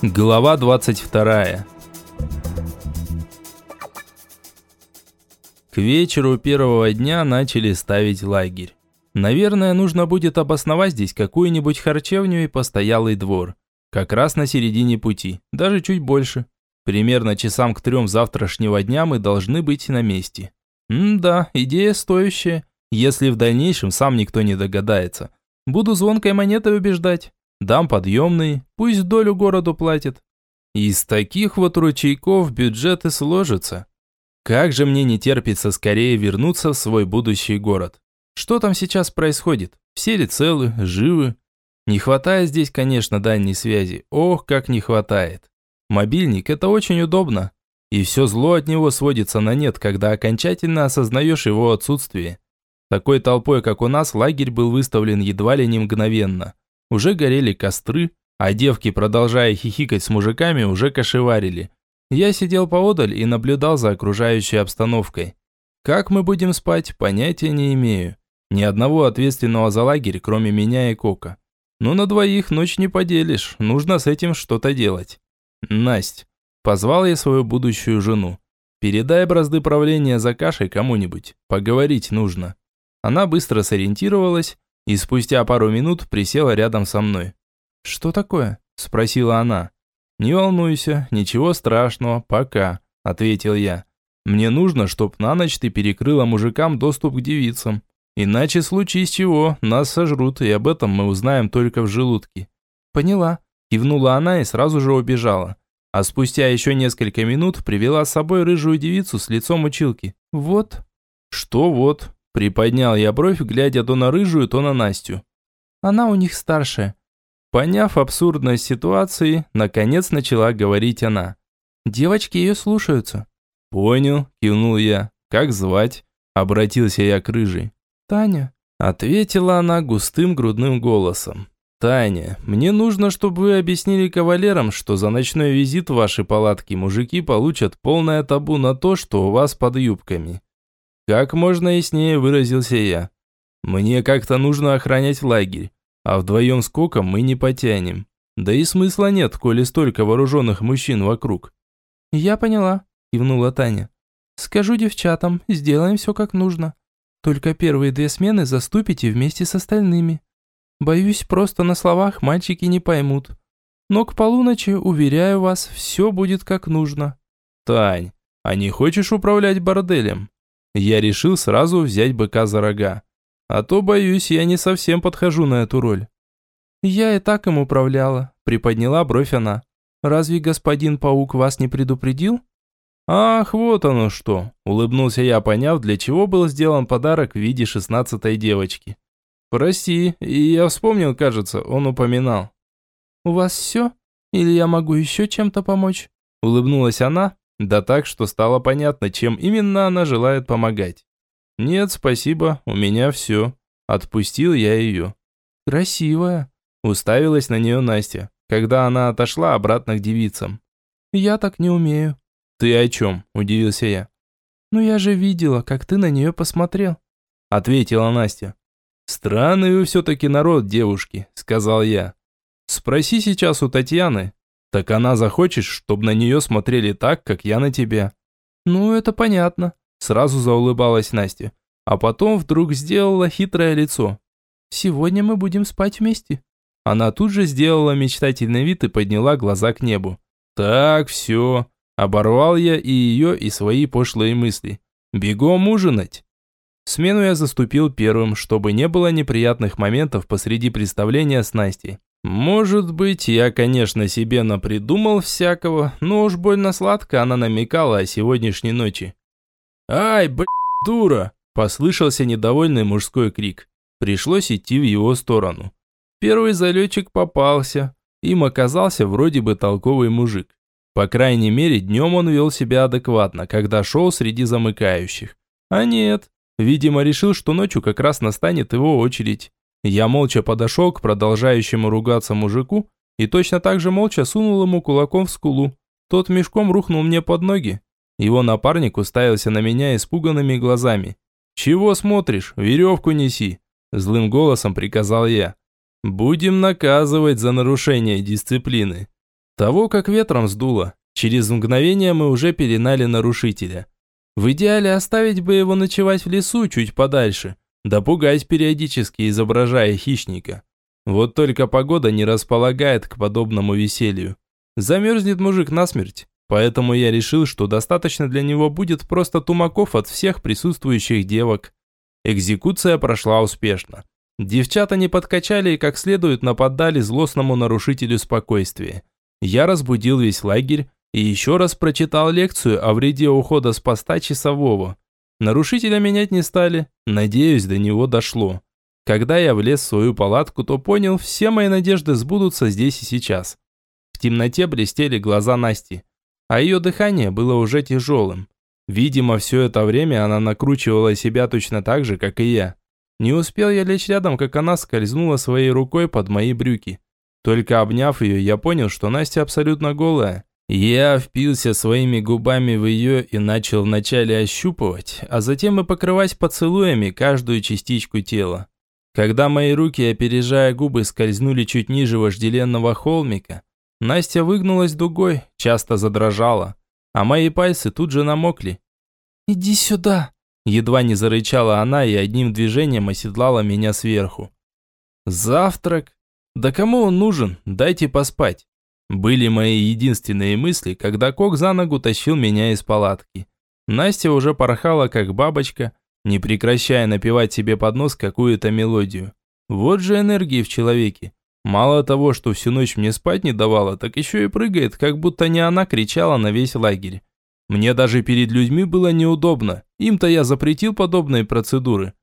Глава 22. К вечеру первого дня начали ставить лагерь. Наверное, нужно будет обосновать здесь какую-нибудь харчевню и постоялый двор. Как раз на середине пути, даже чуть больше. Примерно часам к трем завтрашнего дня мы должны быть на месте. М-да, идея стоящая, если в дальнейшем сам никто не догадается. Буду звонкой монетой убеждать. Дам подъемный, пусть долю городу платит. Из таких вот ручейков бюджеты сложатся. Как же мне не терпится скорее вернуться в свой будущий город. Что там сейчас происходит? Все ли целы, живы? Не хватает здесь, конечно, дальней связи. Ох, как не хватает. Мобильник – это очень удобно. И все зло от него сводится на нет, когда окончательно осознаешь его отсутствие. Такой толпой, как у нас, лагерь был выставлен едва ли не мгновенно. Уже горели костры, а девки, продолжая хихикать с мужиками, уже кошеварили. Я сидел поодаль и наблюдал за окружающей обстановкой. Как мы будем спать, понятия не имею. Ни одного ответственного за лагерь, кроме меня и Кока. Но на двоих ночь не поделишь, нужно с этим что-то делать. Насть, позвал я свою будущую жену. Передай бразды правления за кашей кому-нибудь, поговорить нужно. Она быстро сориентировалась и спустя пару минут присела рядом со мной. «Что такое?» – спросила она. «Не волнуйся, ничего страшного, пока», – ответил я. «Мне нужно, чтоб на ночь ты перекрыла мужикам доступ к девицам. Иначе случись чего, нас сожрут, и об этом мы узнаем только в желудке». «Поняла», – кивнула она и сразу же убежала. А спустя еще несколько минут привела с собой рыжую девицу с лицом училки. «Вот». «Что вот?» Приподнял я бровь, глядя то на рыжую, то на Настю. Она у них старшая. Поняв абсурдность ситуации, наконец начала говорить она. Девочки ее слушаются. Понял, кивнул я. Как звать? Обратился я к рыжей. Таня. Ответила она густым грудным голосом. «Таня, мне нужно, чтобы вы объяснили кавалерам, что за ночной визит в ваши палатки мужики получат полное табу на то, что у вас под юбками. Как можно яснее выразился я. Мне как-то нужно охранять лагерь, а вдвоем с Коком мы не потянем. Да и смысла нет, коли столько вооруженных мужчин вокруг. Я поняла, кивнула Таня. Скажу девчатам, сделаем все как нужно. Только первые две смены заступите вместе с остальными. Боюсь, просто на словах мальчики не поймут. Но к полуночи, уверяю вас, все будет как нужно. Тань, а не хочешь управлять борделем? Я решил сразу взять быка за рога. А то, боюсь, я не совсем подхожу на эту роль. Я и так им управляла, приподняла бровь она. Разве господин паук вас не предупредил? Ах, вот оно что, улыбнулся я, поняв, для чего был сделан подарок в виде шестнадцатой девочки. Прости, и я вспомнил, кажется, он упоминал. У вас все? Или я могу еще чем-то помочь? Улыбнулась она, да так, что стало понятно, чем именно она желает помогать. «Нет, спасибо, у меня все». Отпустил я ее. «Красивая», – уставилась на нее Настя, когда она отошла обратно к девицам. «Я так не умею». «Ты о чем?» – удивился я. «Ну я же видела, как ты на нее посмотрел», – ответила Настя. «Странный вы все-таки народ, девушки», – сказал я. «Спроси сейчас у Татьяны, так она захочет, чтобы на нее смотрели так, как я на тебя». «Ну, это понятно», – сразу заулыбалась Настя. А потом вдруг сделала хитрое лицо. «Сегодня мы будем спать вместе». Она тут же сделала мечтательный вид и подняла глаза к небу. «Так, все». Оборвал я и ее, и свои пошлые мысли. «Бегом ужинать». Смену я заступил первым, чтобы не было неприятных моментов посреди представления с Настей. Может быть, я, конечно, себе напридумал всякого, но уж больно сладко она намекала о сегодняшней ночи. «Ай, блядь, дура!» – послышался недовольный мужской крик. Пришлось идти в его сторону. Первый залетчик попался. Им оказался вроде бы толковый мужик. По крайней мере, днем он вел себя адекватно, когда шел среди замыкающих. А нет, видимо, решил, что ночью как раз настанет его очередь. Я молча подошел к продолжающему ругаться мужику и точно так же молча сунул ему кулаком в скулу. Тот мешком рухнул мне под ноги. Его напарник уставился на меня испуганными глазами. «Чего смотришь? Веревку неси!» Злым голосом приказал я. «Будем наказывать за нарушение дисциплины». Того, как ветром сдуло. Через мгновение мы уже перенали нарушителя. В идеале оставить бы его ночевать в лесу чуть подальше, да пугать периодически, изображая хищника. Вот только погода не располагает к подобному веселью. Замерзнет мужик насмерть, поэтому я решил, что достаточно для него будет просто тумаков от всех присутствующих девок. Экзекуция прошла успешно. Девчата не подкачали и как следует нападали злостному нарушителю спокойствия. Я разбудил весь лагерь, и еще раз прочитал лекцию о вреде ухода с поста часового. Нарушителя менять не стали, надеюсь, до него дошло. Когда я влез в свою палатку, то понял, все мои надежды сбудутся здесь и сейчас. В темноте блестели глаза Насти, а ее дыхание было уже тяжелым. Видимо, все это время она накручивала себя точно так же, как и я. Не успел я лечь рядом, как она скользнула своей рукой под мои брюки. Только обняв ее, я понял, что Настя абсолютно голая. Я впился своими губами в ее и начал вначале ощупывать, а затем и покрывать поцелуями каждую частичку тела. Когда мои руки, опережая губы, скользнули чуть ниже вожделенного холмика, Настя выгнулась дугой, часто задрожала, а мои пальцы тут же намокли. «Иди сюда!» Едва не зарычала она и одним движением оседлала меня сверху. «Завтрак? Да кому он нужен? Дайте поспать!» Были мои единственные мысли, когда Кок за ногу тащил меня из палатки. Настя уже порхала, как бабочка, не прекращая напевать себе под нос какую-то мелодию. Вот же энергии в человеке. Мало того, что всю ночь мне спать не давала, так еще и прыгает, как будто не она кричала на весь лагерь. Мне даже перед людьми было неудобно, им-то я запретил подобные процедуры.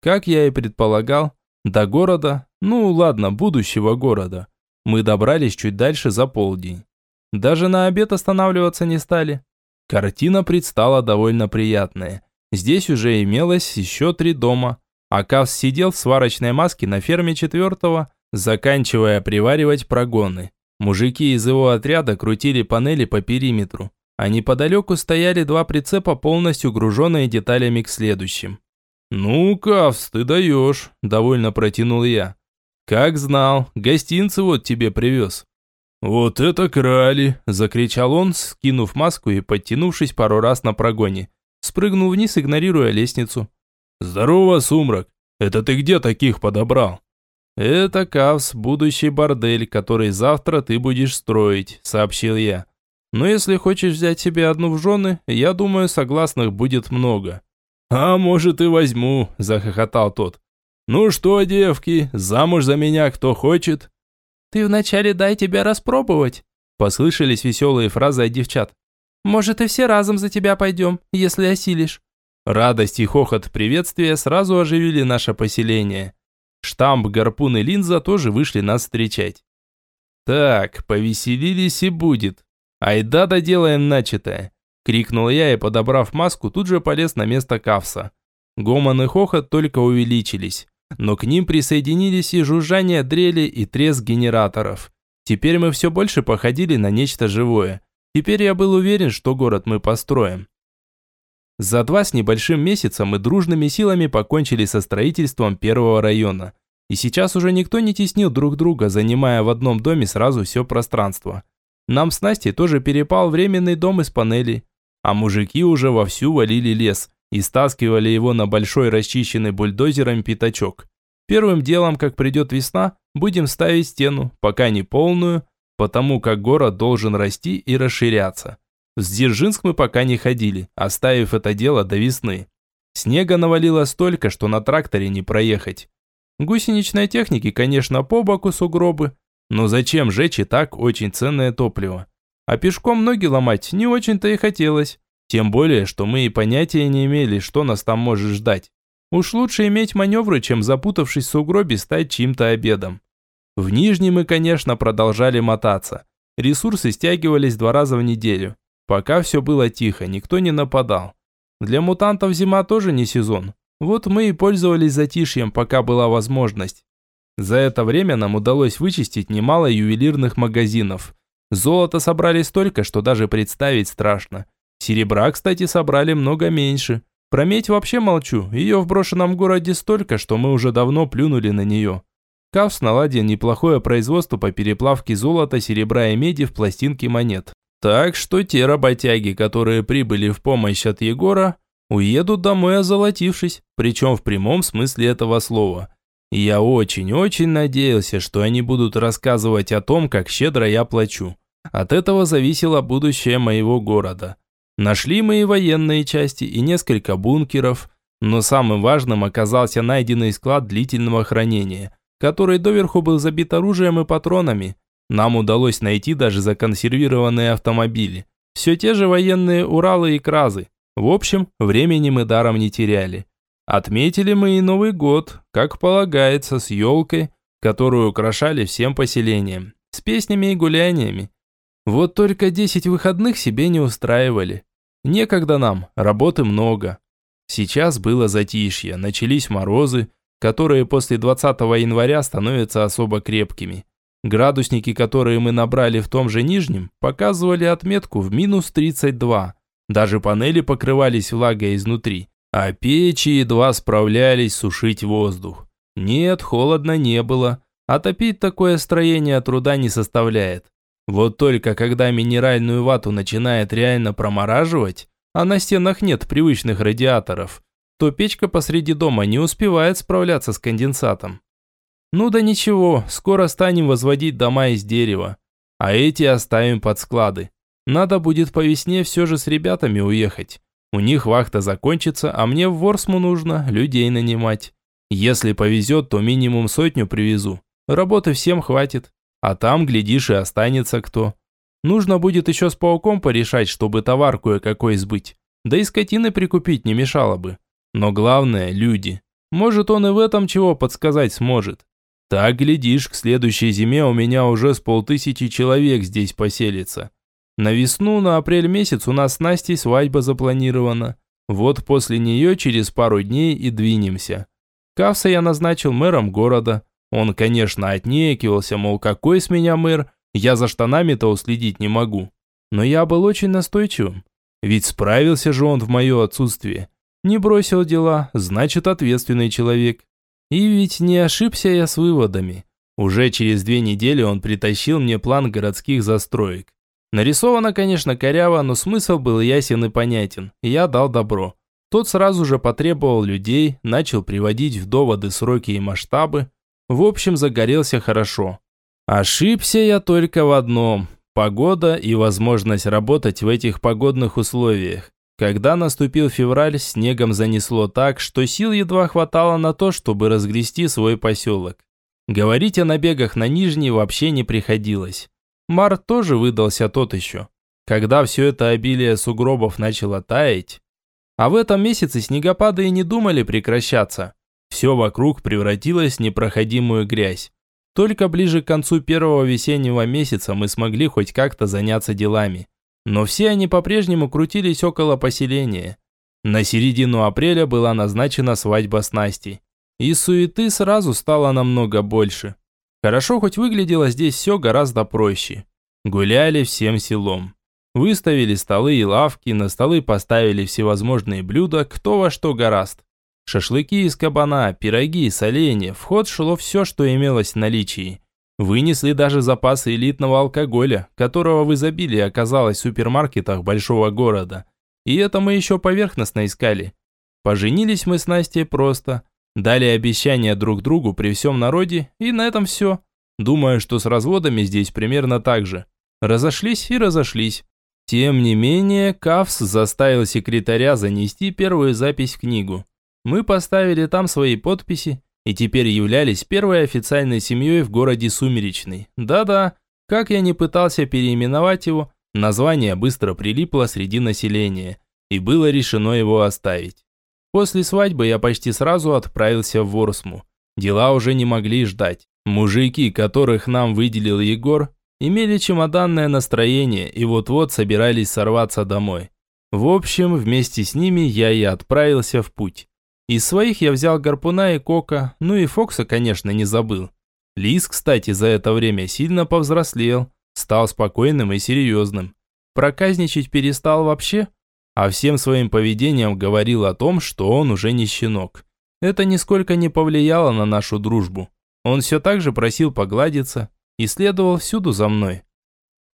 Как я и предполагал, до города, ну ладно, будущего города, мы добрались чуть дальше за полдень. Даже на обед останавливаться не стали. Картина предстала довольно приятная. Здесь уже имелось еще три дома. А Кавс сидел в сварочной маске на ферме четвертого, заканчивая приваривать прогоны. Мужики из его отряда крутили панели по периметру, а неподалеку стояли два прицепа, полностью груженные деталями к следующим. «Ну, Кавс, ты даешь», – довольно протянул я. «Как знал, гостинцы вот тебе привез». «Вот это крали!» – закричал он, скинув маску и подтянувшись пару раз на прогоне. Спрыгнул вниз, игнорируя лестницу. «Здорово, Сумрак! Это ты где таких подобрал?» «Это Кавс, будущий бордель, который завтра ты будешь строить», – сообщил я. «Но если хочешь взять себе одну в жены, я думаю, согласных будет много». «А может и возьму», – захохотал тот. «Ну что, девки, замуж за меня кто хочет?» «Ты вначале дай тебя распробовать», – послышались веселые фразы от девчат. «Может, и все разом за тебя пойдем, если осилишь». Радость и хохот приветствия сразу оживили наше поселение. Штамп, гарпун и линза тоже вышли нас встречать. «Так, повеселились и будет. Айда доделаем начатое!» Крикнул я и, подобрав маску, тут же полез на место кавса. Гомон и хохот только увеличились но к ним присоединились и жужжание дрели, и треск генераторов. Теперь мы все больше походили на нечто живое. Теперь я был уверен, что город мы построим. За два с небольшим месяца мы дружными силами покончили со строительством первого района. И сейчас уже никто не теснил друг друга, занимая в одном доме сразу все пространство. Нам с Настей тоже перепал временный дом из панелей. А мужики уже вовсю валили лес, и стаскивали его на большой расчищенный бульдозером пятачок. Первым делом, как придет весна, будем ставить стену, пока не полную, потому как город должен расти и расширяться. В Дзержинск мы пока не ходили, оставив это дело до весны. Снега навалило столько, что на тракторе не проехать. Гусеничной техники, конечно, по боку сугробы, но зачем жечь и так очень ценное топливо? А пешком ноги ломать не очень-то и хотелось. Тем более, что мы и понятия не имели, что нас там может ждать. Уж лучше иметь маневры, чем запутавшись в сугробе стать чьим-то обедом. В Нижнем мы, конечно, продолжали мотаться. Ресурсы стягивались два раза в неделю. Пока все было тихо, никто не нападал. Для мутантов зима тоже не сезон. Вот мы и пользовались затишьем, пока была возможность. За это время нам удалось вычистить немало ювелирных магазинов. Золота собрали столько, что даже представить страшно. Серебра, кстати, собрали много меньше. Про медь вообще молчу, ее в брошенном городе столько, что мы уже давно плюнули на нее. Кавс наладил неплохое производство по переплавке золота, серебра и меди в пластинки монет. Так что те работяги, которые прибыли в помощь от Егора, уедут домой озолотившись, причем в прямом смысле этого слова. Я очень-очень надеялся, что они будут рассказывать о том, как щедро я плачу. От этого зависело будущее моего города. Нашли мы и военные части, и несколько бункеров, но самым важным оказался найденный склад длительного хранения, который доверху был забит оружием и патронами. Нам удалось найти даже законсервированные автомобили. Все те же военные Уралы и Кразы. В общем, времени мы даром не теряли. Отметили мы и Новый год, как полагается, с елкой, которую украшали всем поселением, с песнями и гуляниями. Вот только 10 выходных себе не устраивали. Некогда нам, работы много. Сейчас было затишье, начались морозы, которые после 20 января становятся особо крепкими. Градусники, которые мы набрали в том же нижнем, показывали отметку в минус 32. Даже панели покрывались влагой изнутри, а печи едва справлялись сушить воздух. Нет, холодно не было. Отопить такое строение труда не составляет. Вот только когда минеральную вату начинает реально промораживать, а на стенах нет привычных радиаторов, то печка посреди дома не успевает справляться с конденсатом. Ну да ничего, скоро станем возводить дома из дерева, а эти оставим под склады. Надо будет по весне все же с ребятами уехать. У них вахта закончится, а мне в Ворсму нужно людей нанимать. Если повезет, то минимум сотню привезу. Работы всем хватит. А там, глядишь, и останется кто. Нужно будет еще с пауком порешать, чтобы товар кое-какой сбыть. Да и скотины прикупить не мешало бы. Но главное – люди. Может, он и в этом чего подсказать сможет. Так, глядишь, к следующей зиме у меня уже с полтысячи человек здесь поселится. На весну, на апрель месяц у нас с Настей свадьба запланирована. Вот после нее через пару дней и двинемся. Кавса я назначил мэром города. Он, конечно, отнекивался, мол, какой с меня мэр, я за штанами-то уследить не могу. Но я был очень настойчивым. Ведь справился же он в мое отсутствие. Не бросил дела, значит ответственный человек. И ведь не ошибся я с выводами. Уже через две недели он притащил мне план городских застроек. Нарисовано, конечно, коряво, но смысл был ясен и понятен. Я дал добро. Тот сразу же потребовал людей, начал приводить в доводы сроки и масштабы, в общем, загорелся хорошо. Ошибся я только в одном – погода и возможность работать в этих погодных условиях. Когда наступил февраль, снегом занесло так, что сил едва хватало на то, чтобы разгрести свой поселок. Говорить о набегах на Нижний вообще не приходилось. Март тоже выдался тот еще. Когда все это обилие сугробов начало таять, а в этом месяце снегопады и не думали прекращаться. Все вокруг превратилось в непроходимую грязь. Только ближе к концу первого весеннего месяца мы смогли хоть как-то заняться делами. Но все они по-прежнему крутились около поселения. На середину апреля была назначена свадьба с Настей. И суеты сразу стало намного больше. Хорошо хоть выглядело здесь все гораздо проще. Гуляли всем селом. Выставили столы и лавки, на столы поставили всевозможные блюда, кто во что гораст. Шашлыки из кабана, пироги, соленья, в ход шло все, что имелось в наличии. Вынесли даже запасы элитного алкоголя, которого в изобилии оказалось в супермаркетах большого города. И это мы еще поверхностно искали. Поженились мы с Настей просто. Дали обещания друг другу при всем народе, и на этом все. Думаю, что с разводами здесь примерно так же. Разошлись и разошлись. Тем не менее, Кавс заставил секретаря занести первую запись в книгу. Мы поставили там свои подписи и теперь являлись первой официальной семьей в городе Сумеречный. Да-да, как я не пытался переименовать его, название быстро прилипло среди населения, и было решено его оставить. После свадьбы я почти сразу отправился в Ворсму. Дела уже не могли ждать. Мужики, которых нам выделил Егор, имели чемоданное настроение и вот-вот собирались сорваться домой. В общем, вместе с ними я и отправился в путь. Из своих я взял Гарпуна и Кока, ну и Фокса, конечно, не забыл. Лис, кстати, за это время сильно повзрослел, стал спокойным и серьезным. Проказничать перестал вообще, а всем своим поведением говорил о том, что он уже не щенок. Это нисколько не повлияло на нашу дружбу. Он все так же просил погладиться и следовал всюду за мной.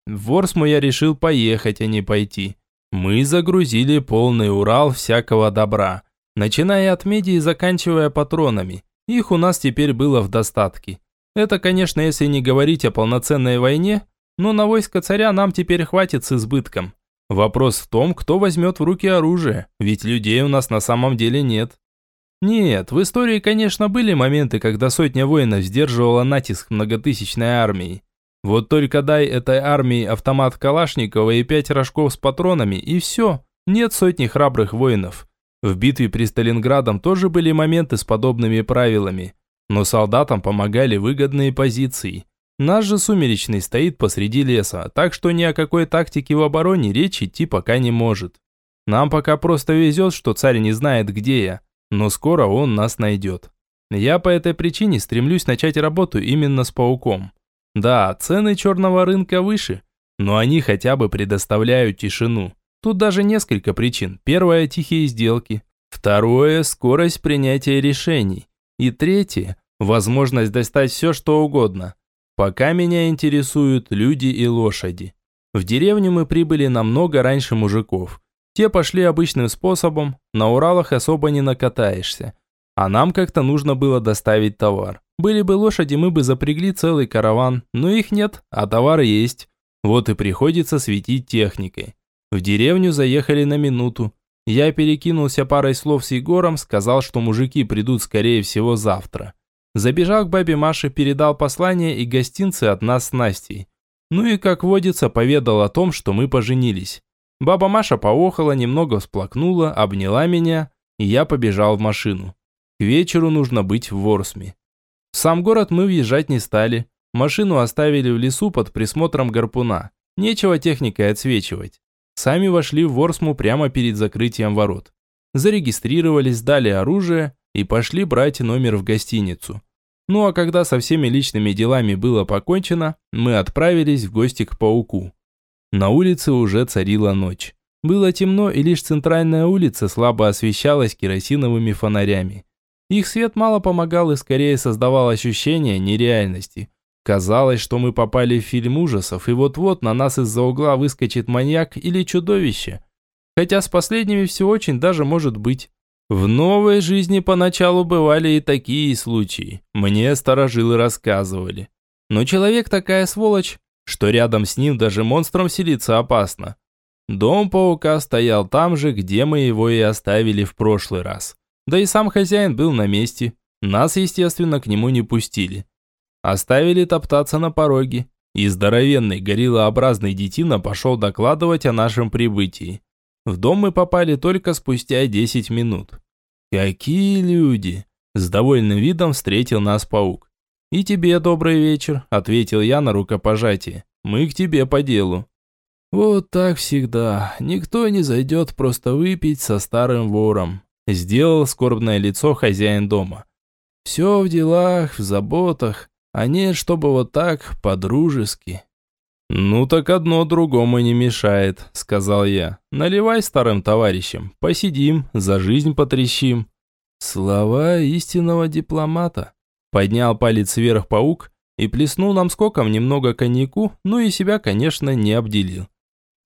В Ворсму я решил поехать, а не пойти. Мы загрузили полный Урал всякого добра, начиная от меди и заканчивая патронами. Их у нас теперь было в достатке. Это, конечно, если не говорить о полноценной войне, но на войско царя нам теперь хватит с избытком. Вопрос в том, кто возьмет в руки оружие, ведь людей у нас на самом деле нет. Нет, в истории, конечно, были моменты, когда сотня воинов сдерживала натиск многотысячной армии. Вот только дай этой армии автомат Калашникова и пять рожков с патронами, и все, нет сотни храбрых воинов. В битве при Сталинградом тоже были моменты с подобными правилами, но солдатам помогали выгодные позиции. Наш же Сумеречный стоит посреди леса, так что ни о какой тактике в обороне речь идти пока не может. Нам пока просто везет, что царь не знает, где я, но скоро он нас найдет. Я по этой причине стремлюсь начать работу именно с пауком. Да, цены черного рынка выше, но они хотя бы предоставляют тишину. Тут даже несколько причин. Первое – тихие сделки. Второе – скорость принятия решений. И третье – возможность достать все, что угодно. Пока меня интересуют люди и лошади. В деревню мы прибыли намного раньше мужиков. Те пошли обычным способом, на Уралах особо не накатаешься. А нам как-то нужно было доставить товар. Были бы лошади, мы бы запрягли целый караван, но их нет, а товар есть. Вот и приходится светить техникой. В деревню заехали на минуту. Я перекинулся парой слов с Егором, сказал, что мужики придут скорее всего завтра. Забежал к бабе Маше, передал послание и гостинцы от нас с Настей. Ну и, как водится, поведал о том, что мы поженились. Баба Маша поохала, немного всплакнула, обняла меня, и я побежал в машину. К вечеру нужно быть в Ворсме. В сам город мы въезжать не стали. Машину оставили в лесу под присмотром гарпуна. Нечего техникой отсвечивать. Сами вошли в Ворсму прямо перед закрытием ворот. Зарегистрировались, дали оружие и пошли брать номер в гостиницу. Ну а когда со всеми личными делами было покончено, мы отправились в гости к пауку. На улице уже царила ночь. Было темно, и лишь центральная улица слабо освещалась керосиновыми фонарями. Их свет мало помогал и скорее создавал ощущение нереальности. Казалось, что мы попали в фильм ужасов, и вот-вот на нас из-за угла выскочит маньяк или чудовище. Хотя с последними все очень даже может быть. В новой жизни поначалу бывали и такие случаи. Мне старожилы рассказывали. Но человек такая сволочь, что рядом с ним даже монстром селиться опасно. Дом паука стоял там же, где мы его и оставили в прошлый раз. Да и сам хозяин был на месте. Нас, естественно, к нему не пустили. Оставили топтаться на пороге. И здоровенный гориллообразный детина пошел докладывать о нашем прибытии. В дом мы попали только спустя 10 минут. «Какие люди!» С довольным видом встретил нас паук. «И тебе добрый вечер», – ответил я на рукопожатие. «Мы к тебе по делу». «Вот так всегда. Никто не зайдет просто выпить со старым вором», – сделал скорбное лицо хозяин дома. «Все в делах, в заботах, а нет, чтобы вот так, по-дружески». «Ну так одно другому не мешает», – сказал я. «Наливай старым товарищам, посидим, за жизнь потрещим». Слова истинного дипломата. Поднял палец вверх паук и плеснул нам скоком немного коньяку, ну и себя, конечно, не обделил.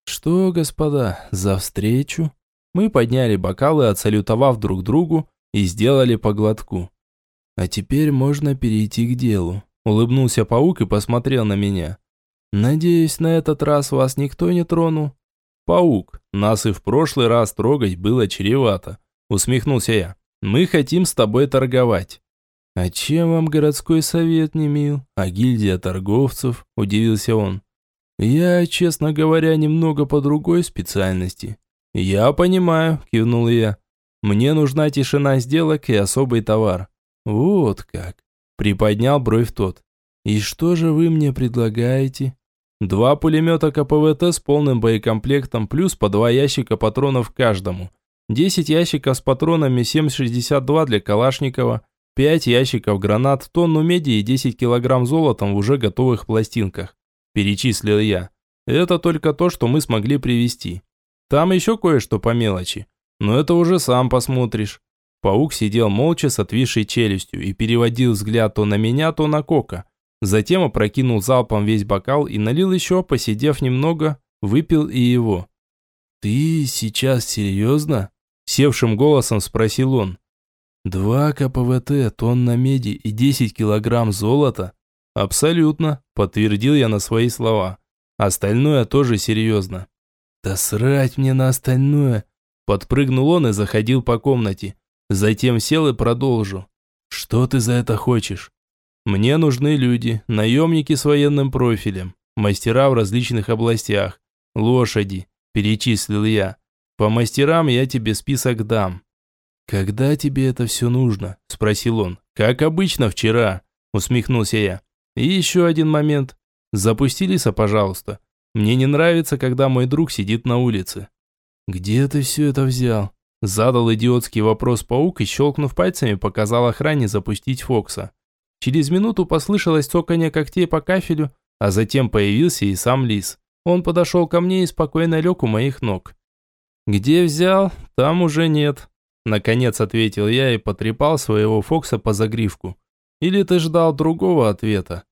«Что, господа, за встречу?» Мы подняли бокалы, отсалютовав друг другу, и сделали по глотку. «А теперь можно перейти к делу», – улыбнулся паук и посмотрел на меня. «Надеюсь, на этот раз вас никто не тронул?» «Паук, нас и в прошлый раз трогать было чревато», – усмехнулся я. «Мы хотим с тобой торговать». «А чем вам городской совет не мил? А гильдия торговцев?» – удивился он. «Я, честно говоря, немного по другой специальности». «Я понимаю», – кивнул я. «Мне нужна тишина сделок и особый товар». «Вот как», – приподнял бровь тот. «И что же вы мне предлагаете?» «Два пулемета КПВТ с полным боекомплектом, плюс по два ящика патронов каждому. Десять ящиков с патронами 7,62 для Калашникова, Пять ящиков гранат, тонну меди и 10 килограмм золотом в уже готовых пластинках. Перечислил я. Это только то, что мы смогли привезти. Там еще кое-что по мелочи. Но это уже сам посмотришь. Паук сидел молча с отвисшей челюстью и переводил взгляд то на меня, то на Кока. Затем опрокинул залпом весь бокал и налил еще, посидев немного, выпил и его. «Ты сейчас серьезно?» Севшим голосом спросил он. «Два КПВТ, тонна меди и десять килограмм золота?» «Абсолютно», подтвердил я на свои слова. «Остальное тоже серьезно». «Да срать мне на остальное!» Подпрыгнул он и заходил по комнате. Затем сел и продолжил. «Что ты за это хочешь?» «Мне нужны люди, наемники с военным профилем, мастера в различных областях, лошади», перечислил я. «По мастерам я тебе список дам». «Когда тебе это все нужно?» – спросил он. «Как обычно вчера», – усмехнулся я. «И еще один момент. Запусти лиса, пожалуйста. Мне не нравится, когда мой друг сидит на улице». «Где ты все это взял?» Задал идиотский вопрос паук и, щелкнув пальцами, показал охране запустить Фокса. Через минуту послышалось цоканье когтей по кафелю, а затем появился и сам лис. Он подошел ко мне и спокойно лег у моих ног. «Где взял? Там уже нет», – наконец ответил я и потрепал своего Фокса по загривку. «Или ты ждал другого ответа?»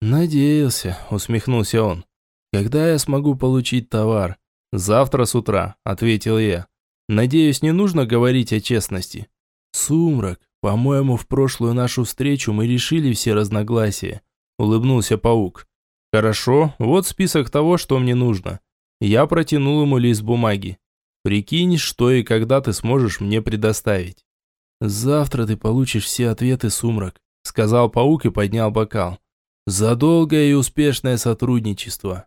«Надеялся», – усмехнулся он. «Когда я смогу получить товар?» «Завтра с утра», – ответил я. «Надеюсь, не нужно говорить о честности». «Сумрак, по-моему, в прошлую нашу встречу мы решили все разногласия», – улыбнулся паук. «Хорошо, вот список того, что мне нужно». Я протянул ему лист бумаги. «Прикинь, что и когда ты сможешь мне предоставить». «Завтра ты получишь все ответы, Сумрак», – сказал паук и поднял бокал. «За долгое и успешное сотрудничество».